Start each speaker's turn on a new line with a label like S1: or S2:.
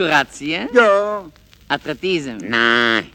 S1: Dekoratie?
S2: Ja.
S1: Atletism?
S3: Nein.